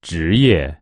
职业